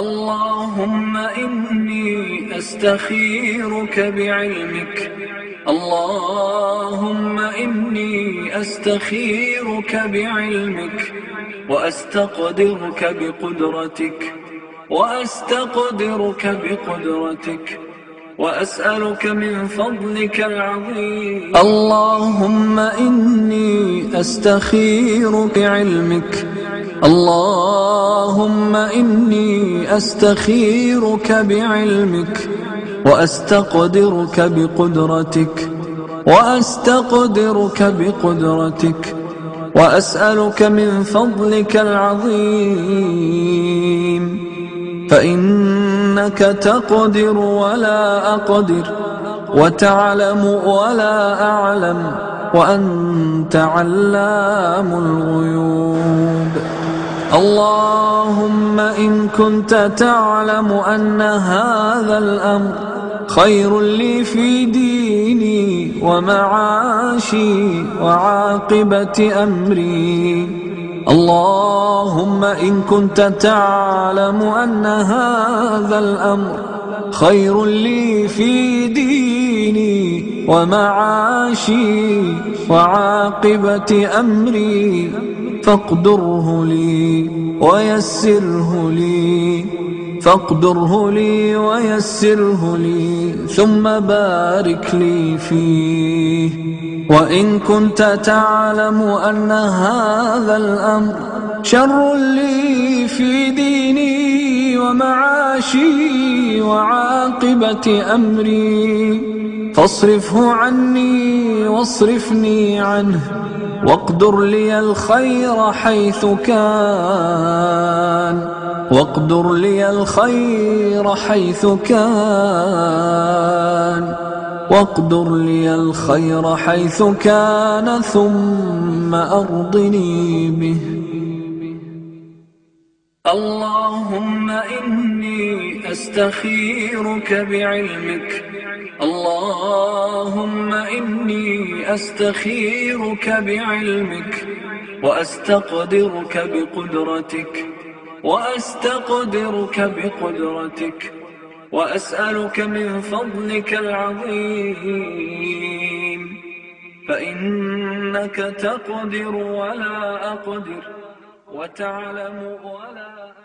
اللهم إني أستخيرك بعلمك. اللهم إني أستخيرك بعلمك. وأستقدرك بقدرتك. وأستقدرك بقدرتك. وأسألك من فضلك العظيم. اللهم إني أستخيرك علمك اللهم إني أستخيرك بعلمك وأستقدرك بقدرتك وأستقدرك بقدرتك وأسألك من فضلك العظيم فإنك تقدر ولا أقدر وتعلم ولا أعلم وأنت علام الغيوب اللهم إن كنت تعلم أن هذا الأمر خير لي في ديني ومعاشي وعاقبة أمري. اللهم إن كنت تعلم أن هذا الأمر خير لي في ديني ومعاشي وعاقبة أمري. فاقدره لي ويسره لي فاقدره لي ويسره لي ثم بارك لي فيه. وإن كنت تعلم أن هذا الأمر شر لي في ديني ومعاشي وعاقبة أمري. فاصرفه عني واصرفني عنه واقدر لي الخير حيث كان واقدر لي الخير حيث كان واقدر لي الخير حيث كان ثم أرضني به. اللهم إني أستخيرك بعلمك اللهم إني أستخيرك بعلمك وأستقدرك بقدرتك وأستقدرك بقدرتك وأسألك من فضلك العظيم فإنك تقدر ولا أقدر وتعلم ولا